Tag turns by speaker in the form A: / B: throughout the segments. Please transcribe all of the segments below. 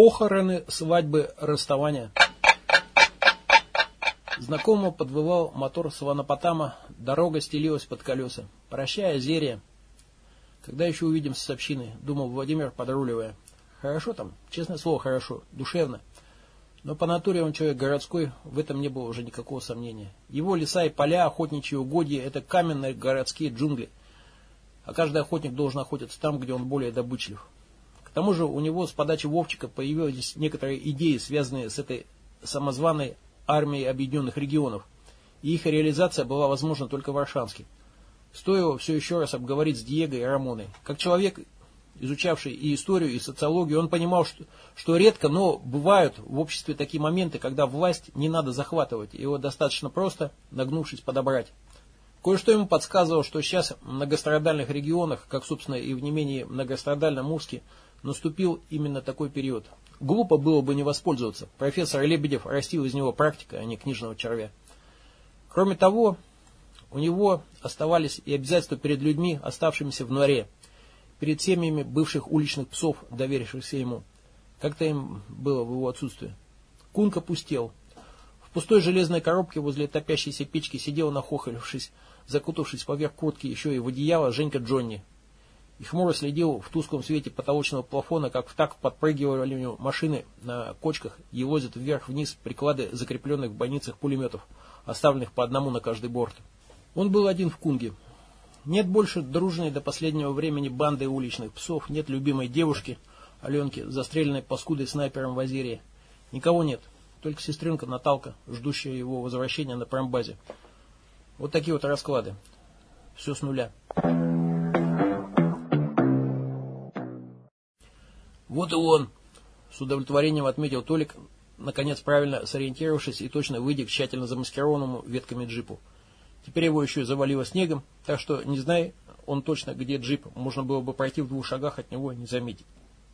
A: Похороны, свадьбы, расставания. Знакомо подвывал мотор Сванопотама, дорога стелилась под колеса. Прощай, Азерия. Когда еще увидимся с общиной, думал Владимир, подруливая. Хорошо там, честное слово, хорошо, душевно. Но по натуре он человек городской, в этом не было уже никакого сомнения. Его леса и поля, охотничьи угодья – это каменные городские джунгли. А каждый охотник должен охотиться там, где он более добычлив. Тому же у него с подачи Вовчика появились некоторые идеи, связанные с этой самозваной армией объединенных регионов. И их реализация была возможна только в Аршанске. Стоило все еще раз обговорить с Диего и Рамоной. Как человек, изучавший и историю, и социологию, он понимал, что, что редко, но бывают в обществе такие моменты, когда власть не надо захватывать, его достаточно просто, нагнувшись, подобрать. Кое-что ему подсказывало, что сейчас в многострадальных регионах, как, собственно, и в не менее многострадальном Мурске, наступил именно такой период. Глупо было бы не воспользоваться. Профессор Лебедев растил из него практика, а не книжного червя. Кроме того, у него оставались и обязательства перед людьми, оставшимися в норе, перед семьями бывших уличных псов, доверившихся ему. Как-то им было в его отсутствие. Кунка пустел. В пустой железной коробке возле топящейся печки сидел, нахохолившись, закутавшись поверх куртки еще и в одеяло, Женька Джонни. И хмуро следил в тусклом свете потолочного плафона, как так подпрыгивали машины на кочках и возят вверх-вниз приклады закрепленных в больницах пулеметов, оставленных по одному на каждый борт. Он был один в Кунге. Нет больше дружной до последнего времени банды уличных псов, нет любимой девушки, Аленки, застреленной паскудой снайпером в Азерии. Никого нет, только сестренка Наталка, ждущая его возвращения на промбазе. Вот такие вот расклады. Все с нуля. Вот и он, с удовлетворением отметил Толик, наконец правильно сориентировавшись и точно выйдя к тщательно замаскированному ветками джипу. Теперь его еще завалило снегом, так что, не зная он точно, где джип, можно было бы пройти в двух шагах от него и не заметить.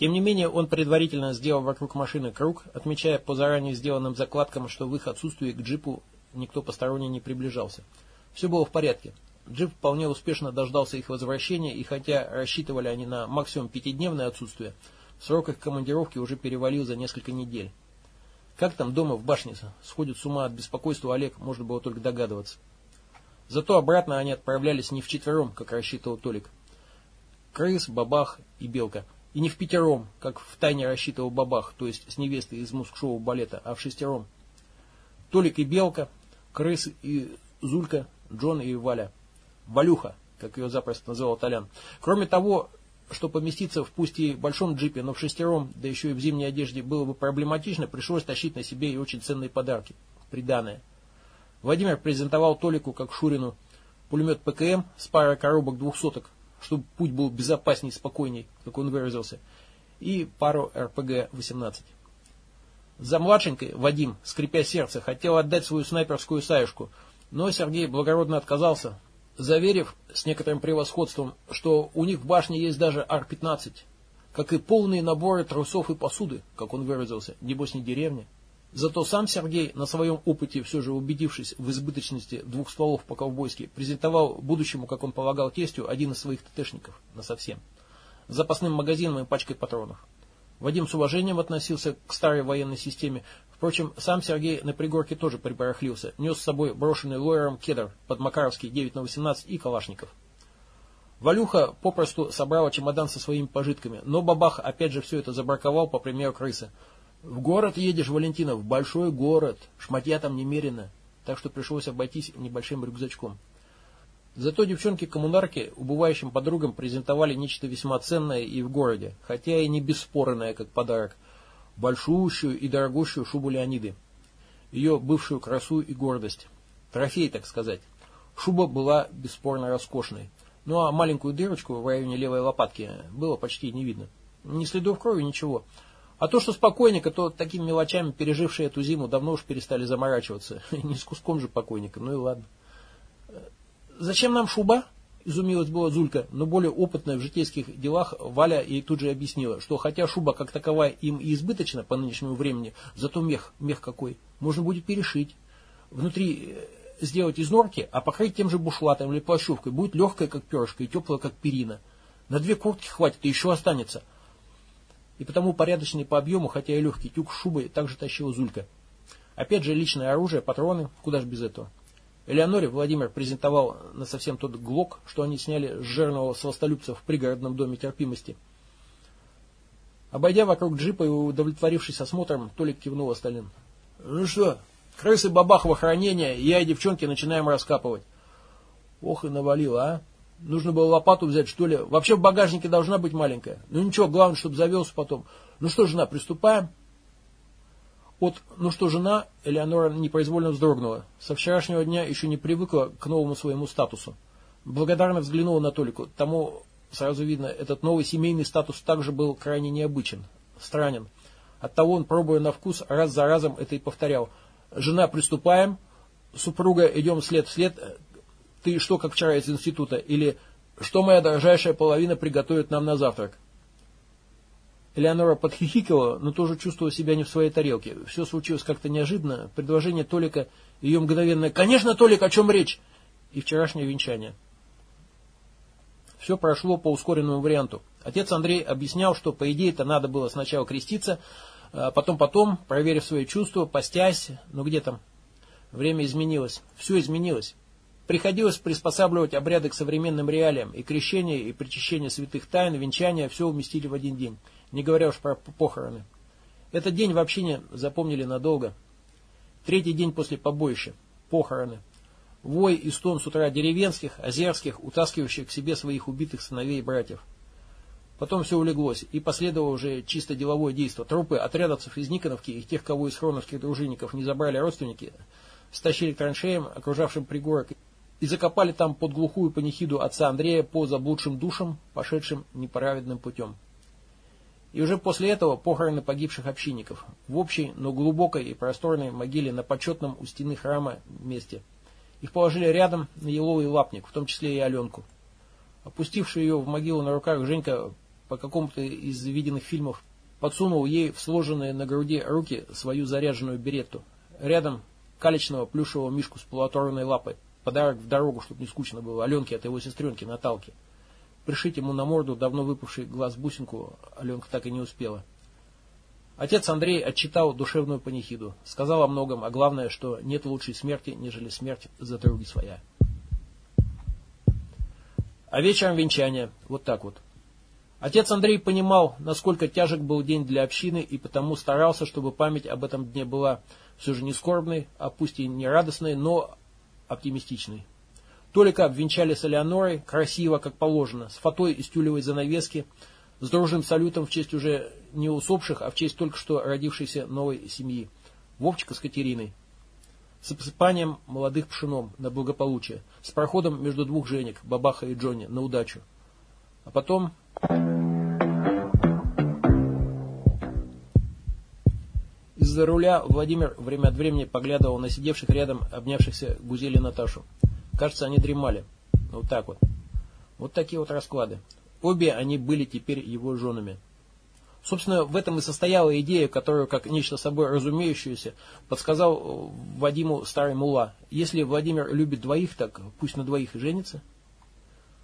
A: Тем не менее, он предварительно сделал вокруг машины круг, отмечая по заранее сделанным закладкам, что в их отсутствии к джипу никто посторонний не приближался. Все было в порядке. Джип вполне успешно дождался их возвращения, и хотя рассчитывали они на максимум пятидневное отсутствие, срок их командировки уже перевалил за несколько недель. Как там дома в башне сходит с ума от беспокойства Олег, можно было только догадываться. Зато обратно они отправлялись не вчетвером, как рассчитывал Толик. Крыс, бабах и белка. И не в пятером, как в тайне рассчитывал бабах, то есть с невестой из муск-шоу балета, а в шестером. Толик и белка, крыс и Зулька, Джон и Валя. Валюха, как ее запросто называл Толян. Кроме того, что поместиться в пусть и большом джипе, но в шестером, да еще и в зимней одежде было бы проблематично, пришлось тащить на себе и очень ценные подарки. Приданное. Владимир презентовал Толику, как Шурину, пулемет ПКМ с парой коробок двухсоток, чтобы путь был безопасней спокойней, как он выразился, и пару РПГ-18. За младшенькой Вадим, скрипя сердце, хотел отдать свою снайперскую саюшку, но Сергей благородно отказался, заверив с некоторым превосходством, что у них в башне есть даже Ар-15, как и полные наборы трусов и посуды, как он выразился, небось не деревня. Зато сам Сергей, на своем опыте все же убедившись в избыточности двух стволов по-ковбойски, презентовал будущему, как он полагал, тестю один из своих ТТшников, насовсем, с запасным магазином и пачкой патронов. Вадим с уважением относился к старой военной системе. Впрочем, сам Сергей на пригорке тоже прибарахлился, нес с собой брошенный лоером кедр под Макаровский 9 на 18 и калашников. Валюха попросту собрала чемодан со своими пожитками, но бабах опять же все это забраковал по примеру крысы. В город едешь, Валентина, в большой город. Шматья там немерено. Так что пришлось обойтись небольшим рюкзачком. Зато девчонки-коммунарки убывающим подругам презентовали нечто весьма ценное и в городе, хотя и не бесспорное, как подарок. Большущую и дорогущую шубу Леониды. Ее бывшую красу и гордость. Трофей, так сказать. Шуба была бесспорно роскошной. Ну а маленькую дырочку в районе левой лопатки было почти не видно. Ни следов крови, ничего. А то, что спокойника, то такими мелочами, пережившие эту зиму, давно уж перестали заморачиваться. Не с куском же покойника, ну и ладно. «Зачем нам шуба?» – изумилась была Зулька, но более опытная в житейских делах Валя ей тут же объяснила, что хотя шуба как таковая им и избыточна по нынешнему времени, зато мех, мех какой, можно будет перешить. Внутри э, сделать из норки, а покрыть тем же бушлатом или плащевкой, будет легкая, как перышко, и теплая, как перина. На две куртки хватит, и еще останется – И потому порядочный по объему, хотя и легкий тюк с шубой также тащил Зулька. Опять же личное оружие, патроны, куда ж без этого. Элеоноре Владимир презентовал на совсем тот глок, что они сняли с жирного сластолюбца в пригородном доме терпимости. Обойдя вокруг джипа и удовлетворившись осмотром, Толик кивнул остальным. «Ну что, крысы бабахова хранения, я и девчонки начинаем раскапывать». «Ох и навалило, а!» Нужно было лопату взять, что ли. Вообще в багажнике должна быть маленькая. Ну ничего, главное, чтобы завелся потом. Ну что, жена, приступаем? От «ну что, жена» Элеонора непроизвольно вздрогнула. Со вчерашнего дня еще не привыкла к новому своему статусу. Благодарно взглянула на Толику. Тому сразу видно, этот новый семейный статус также был крайне необычен, странен. Оттого он, пробуя на вкус, раз за разом это и повторял. «Жена, приступаем», «Супруга, идем след в след», ты что, как вчера из института? Или что моя дорожайшая половина приготовит нам на завтрак? Элеонора подхихикивала, но тоже чувствовала себя не в своей тарелке. Все случилось как-то неожиданно. Предложение Толика, ее мгновенное «Конечно, Толик, о чем речь?» и вчерашнее венчание. Все прошло по ускоренному варианту. Отец Андрей объяснял, что по идее это надо было сначала креститься, а потом-потом, проверив свои чувства, постясь, ну где там? Время изменилось, все изменилось. Приходилось приспосабливать обряды к современным реалиям, и крещение, и причащение святых тайн, венчание все уместили в один день, не говоря уж про похороны. Этот день вообще не запомнили надолго. Третий день после побоища. Похороны. Вой и стон с утра деревенских, озерских, утаскивающих к себе своих убитых сыновей и братьев. Потом все улеглось, и последовало уже чисто деловое действо. Трупы отрядовцев из Никоновки и тех, кого из хроновских дружинников не забрали родственники, стащили к траншеям, окружавшим пригорок, и закопали там под глухую панихиду отца Андрея по заблудшим душам, пошедшим неправедным путем. И уже после этого похороны погибших общинников в общей, но глубокой и просторной могиле на почетном у стены храма месте. Их положили рядом на еловый лапник, в том числе и Аленку. Опустивший ее в могилу на руках Женька по какому-то из виденных фильмов подсунул ей в сложенные на груди руки свою заряженную беретту. Рядом калечного плюшевого мишку с полуоторванной лапой. Подарок в дорогу, чтобы не скучно было. Аленке от его сестренки Наталки. Пришить ему на морду давно выпавший глаз бусинку Аленка так и не успела. Отец Андрей отчитал душевную панихиду. Сказал о многом, а главное, что нет лучшей смерти, нежели смерть за други своя. А вечером венчание. Вот так вот. Отец Андрей понимал, насколько тяжек был день для общины, и потому старался, чтобы память об этом дне была все же не скорбной, а пусть и не радостной, но оптимистичный. Толика обвенчали с Элеонорой, красиво, как положено, с фатой из тюлевой занавески, с дружным салютом в честь уже не усопших, а в честь только что родившейся новой семьи. Вовчика с Катериной. С обсыпанием молодых пшеном на благополучие. С проходом между двух Женек, Бабаха и Джонни, на удачу. А потом... Из-за руля Владимир время от времени поглядывал на сидевших рядом обнявшихся Гузели Наташу. Кажется, они дремали. Вот так вот. Вот такие вот расклады. Обе они были теперь его женами. Собственно, в этом и состояла идея, которую, как нечто собой разумеющееся, подсказал Вадиму старый мула. Если Владимир любит двоих, так пусть на двоих и женится.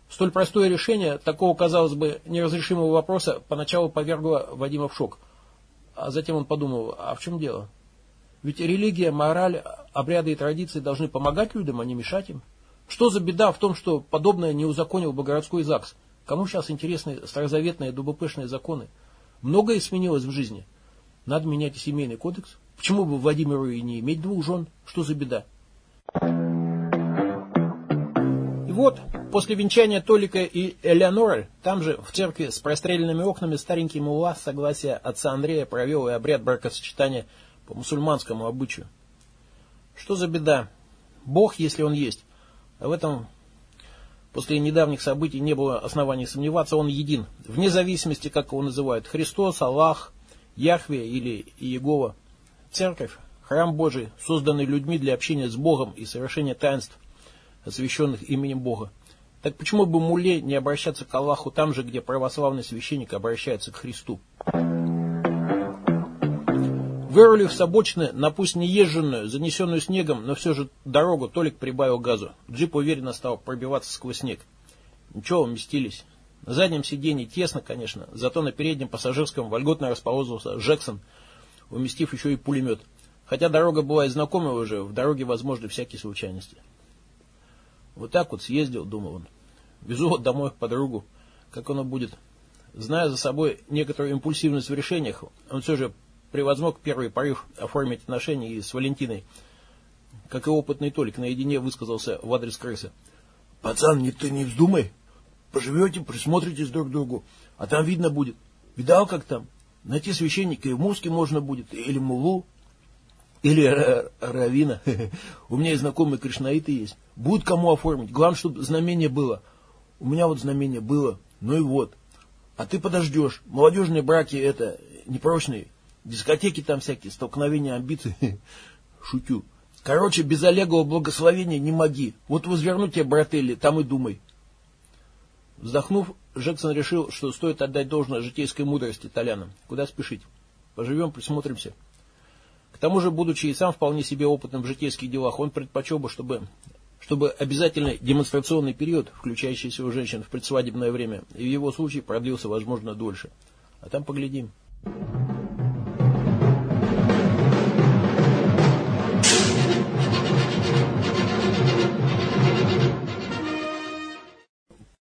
A: Столь простое решение такого, казалось бы, неразрешимого вопроса поначалу повергло Вадима в шок – а затем он подумал, а в чем дело? Ведь религия, мораль, обряды и традиции должны помогать людям, а не мешать им. Что за беда в том, что подобное не узаконил бы городской ЗАГС? Кому сейчас интересны старозаветные дубопышные законы? Многое сменилось в жизни. Надо менять и семейный кодекс. Почему бы Владимиру и не иметь двух жен? Что за беда? И вот, После венчания Толика и Элеоноры, там же, в церкви с простреленными окнами, старенький мулла согласия отца Андрея провел и обряд бракосочетания по мусульманскому обычаю. Что за беда? Бог, если он есть. А в этом после недавних событий не было оснований сомневаться, он един. Вне зависимости, как его называют, Христос, Аллах, Яхве или Иегова. Церковь, храм Божий, созданный людьми для общения с Богом и совершения таинств, освященных именем Бога. Так почему бы муле не обращаться к Аллаху там же, где православный священник обращается к Христу? Вырулив с обочины на пусть не езженную, занесенную снегом, но все же дорогу, Толик прибавил газу. Джип уверенно стал пробиваться сквозь снег. Ничего, уместились. На заднем сиденье тесно, конечно, зато на переднем пассажирском вольготно расположился Джексон, уместив еще и пулемет. Хотя дорога была и знакомая уже, в дороге возможны всякие случайности. Вот так вот съездил, думал он. Везу вот домой подругу. Как оно будет? Зная за собой некоторую импульсивность в решениях, он все же превозмог первый порыв оформить отношения и с Валентиной. Как и опытный Толик наедине высказался в адрес крысы.
B: «Пацан, не ты не вздумай. Поживете, присмотритесь друг к другу. А там видно будет. Видал, как там? Найти священника и в Муске можно будет, или Мулу, или Равина. У меня и знакомые кришнаиты есть. Будут кому оформить. Главное, чтобы знамение было. У меня вот знамение было. Ну и вот. А ты подождешь. Молодежные браки это непрочные. Дискотеки там всякие, столкновения амбиций. Шутю. Короче, без Олегового благословения не моги. Вот возверну тебе, брателли, там и думай. Вздохнув, Джексон решил, что стоит отдать должное житейской мудрости итальянам. Куда спешить? Поживем, присмотримся. Тому же, будучи и сам вполне себе опытным в житейских делах, он предпочел бы, чтобы, чтобы обязательный демонстрационный период, включающийся у женщин в предсвадебное время, и в его случае продлился, возможно, дольше. А там поглядим. Thank you.